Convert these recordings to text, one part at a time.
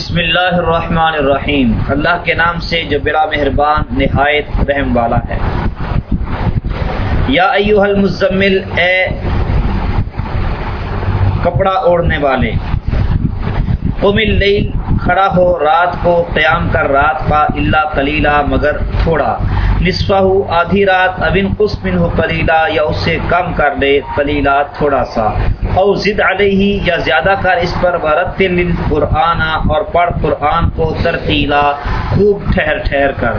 بسم اللہ الرحمن الرحیم۔ اللہ کے نام سے جو بلا مہربان، نہایت رحم والا ہے۔ یا ایوہ المزمل، اے کپڑا اوڑھنے والے، قم اللیل، کھڑا ہو رات کو، قیام کر رات کا اللہ کلیلہ مگر تھوڑا۔ نصفہ آدھی رات ابن قسمن ہو کلیلہ یا اسے کم کر لے کلیلہ تھوڑا سا۔ او زد علیہ یا زیادہ کر اس پر ورتل قرآن اور پڑھ قرآن کو ترتیلا خوب ٹھہر ٹھہر کر۔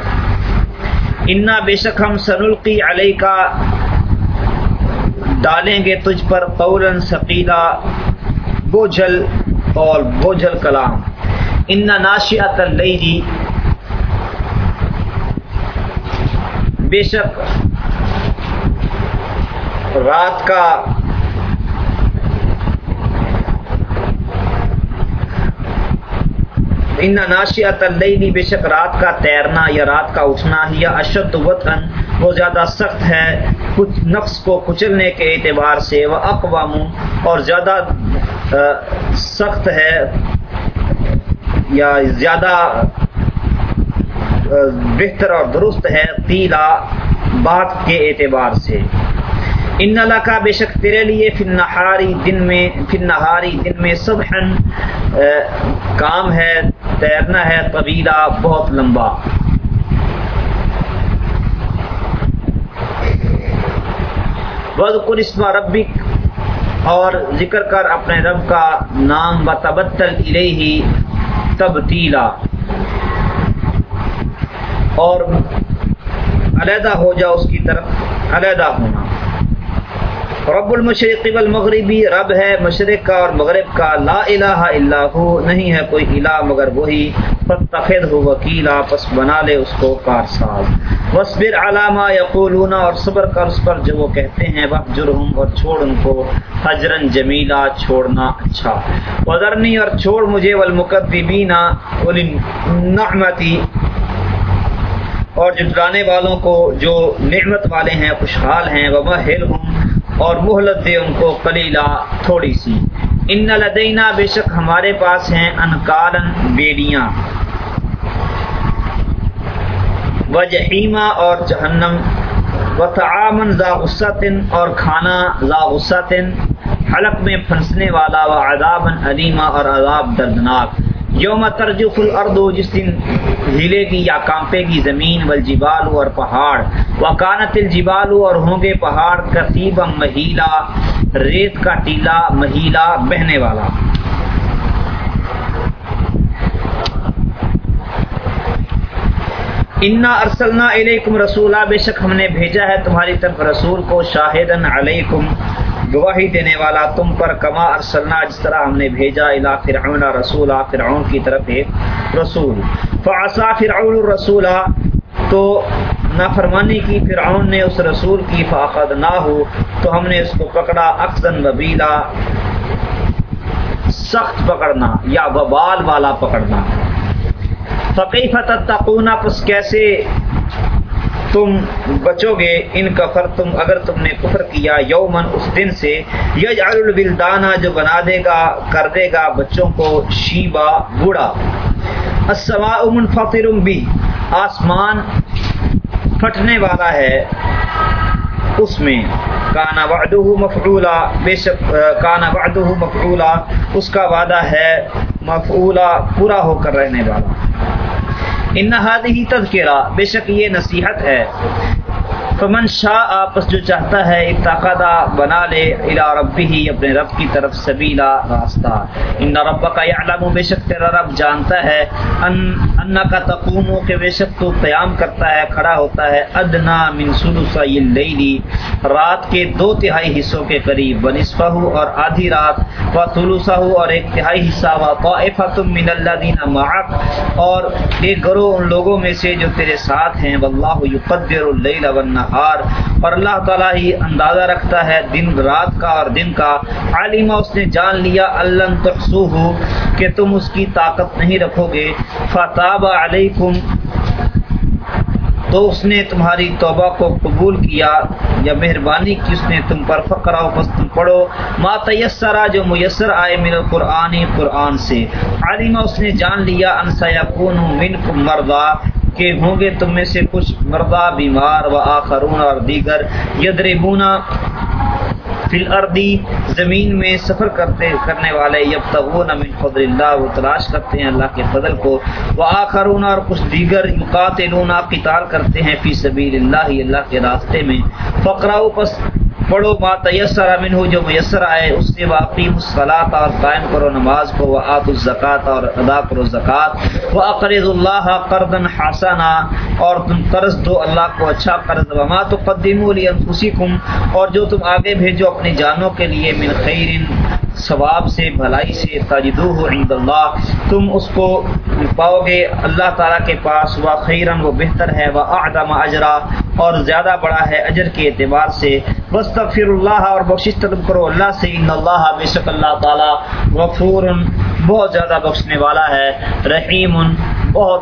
انا بے شک ہم سنلقی علیہ کا ڈالیں گے تجھ پر قولا ثقیلا۔ بوجھل اور بوجھل کلام۔ ان ناشیات اللیلی بے شک رات کا ان ناشیات اللیلی بے شک رات کا تیرنا یا رات کا اٹھنا یا اشد وطن وہ زیادہ سخت ہے، کچھ نفس کو کچلنے کے اعتبار سے، وہ اقوام اور زیادہ سخت ہے یا زیادہ بہتر اور درست ہے تیلا بات کے اعتبار سے۔ ان اللہ کا بے شک تیرے لیے فن نہاری دن میں فن نہاری دن میں سب کام ہے، تیرنا ہے طویلا بہت لمبا۔ بد قرسم ربک اور ذکر کر اپنے رب کا نام و تبتل تبدیلا اور علیحدہ ہو جا اس کی طرف، علیحدہ ہونا۔ رب المشرق والمغربی رب ہے مشرق کا اور مغرب کا، لا الہ الا ہو، نہیں ہے کوئی الہ مگر وہی۔ فتخذ ہو وکیلا، پس بنا لے اس کو کارساز وصبر علامہ یقولون، اور صبر کر اس پر جو وہ کہتے ہیں۔ وقت جرہم اور چھوڑ ان کو۔ حجرن جمیلا، چھوڑنا اچھا۔ وذرنی، اور چھوڑ مجھے، والمکذبین وللنعمتی اور جٹلانے والوں کو جو نعمت والے ہیں، خوشحال ہیں ومہلہم اور مہلت دے ان کو کلیلہ تھوڑی سی۔ ان لدینا بے شک ہمارے پاس ہیں انکارن بیڑیاں۔ و جہیمہ اور جہنم۔ و تعامن ذا غصتن اور کھانا ذا غصتن۔ حلق میں پھنسنے والا و عذابن علیمہ اور عذاب دردناک۔ یوم ترجف الارض، جس دن ہلے گی یا کانپے گی زمین، والجبال اور پہاڑ۔ وکانت الجبال اور ہوں گے پہاڑ کثیبا مہیلا، ریت کا ٹیلا مہیلا بہنے والا۔ انا ارسلنا علیکم رسولہ بے شک ہم نے بھیجا ہے تمہاری طرف رسول کو شاہدن علیکم۔ گواہی دینے والا تم پر کما ارسلنا، جس طرح ہم نے بھیجا الا فرعون رسولا، فرعون کی طرف ایک رسول۔ فعصا فرعون الرسول، تو نافرمانی کی، فرعون نے اس رسول کی فاخذ نہ ہو تو ہم نے اس کو پکڑا اقسن وبیلا۔ سخت پکڑنا یا وبال والا پکڑنا۔ فقیف تتقون، پس کیسے تم بچو گے ان کفر تم اگر تم نے کفر کیا یومن اس دن سے، یجعل الولدانہ جو بنا دے گا، کر دے گا بچوں کو شیبا بوڑھا۔ السماء منفطر بھی، آسمان پھٹنے والا ہے۔ اس میں کانا وعدہ مفعولا، بے شک کانا وعدہ مفعولا، اس کا وعدہ ہے مفعولا، پورا ہو کر رہنے والا۔ ان ہی تذکرہ بے شک یہ نصیحت ہے۔ فمن شاہ آپس جو چاہتا ہے اتقدا بنا لے الا ربی ہی اپنے رب کی طرف سبیلا راستہ۔ ان رب کا یعلم، بے شک تیرا رب جانتا ہے۔ ان ان کا تقوم، کہ بے شک تو قیام کرتا ہے، کھڑا ہوتا ہے۔ ادنا من ثلث اللیلی رات کے دو تہائی حصوں کے قریب۔ ونصفہ، اور آدھی رات۔ و ثلثہ اور ایک تہائی حصہ۔ و طائفۃ من الذین معك اور ایک گروہ، ان لوگوں میں سے جو تیرے ساتھ ہیں۔ واللہ یقدر اللیل والنهار اور اللہ تعالیٰ ہی اندازہ رکھتا ہے دن رات کا اور دن کا۔ عالمہ اس نے جان لیا، اللہ تقسو ہو کہ تم اس کی طاقت نہیں رکھو گے فتاب علیکم تو اس نے تمہاری توبہ کو قبول کیا۔ یا مہربانی کی اس نے تم پر فقر پس تم پڑھو۔ ما تیسرا جو میسر آئے من القرآن، قرآن سے۔ عالمہ اس نے جان لیا انسا یقون من مردا کہ ہوں گے تم میں سے کچھ مردہ بیمار و آخرون اور دیگر یدربونا فی الارضی زمین میں سفر کرتے، کرنے والے یبتغون من فضل اللہ، وہ تلاش کرتے ہیں اللہ کے فضل کو۔ وہ آخرون اور کچھ دیگر یقاتلون قتال کرتے ہیں فی سبیل اللہ اللہ کے راستے میں۔ فقراؤ پس پڑھو، ما تیسر امن ہو جو میسر آئے، اس سے واقعی مسلاط اور قائم کرو نماز کو وہ آت الزکات اور ادا کرو زکوٰۃ وہ اقرض اللہ قرض حسنا، اور تم قرض دو، اللہ کو اچھا قرض. وما تو قدیم انفسکم اور جو تم آگے بھیجو اپنی جانوں کے لیے من خیر ثواب سے، بھلائی سے تاجدو ہو عند اللہ تم اس کو پاؤ گے۔ اللہ تعالیٰ کے پاس وہ خیرن وہ بہتر ہے، وہ آدم اجرا اور زیادہ بڑا ہے اجر کے اعتبار سے۔ بس تغفر اللہ اور بخشش طلب کرو اللہ سے۔ ان اللہ بے شک اللہ تعالیٰ غفور، بہت زیادہ بخشنے والا ہے۔ رحیم، بہت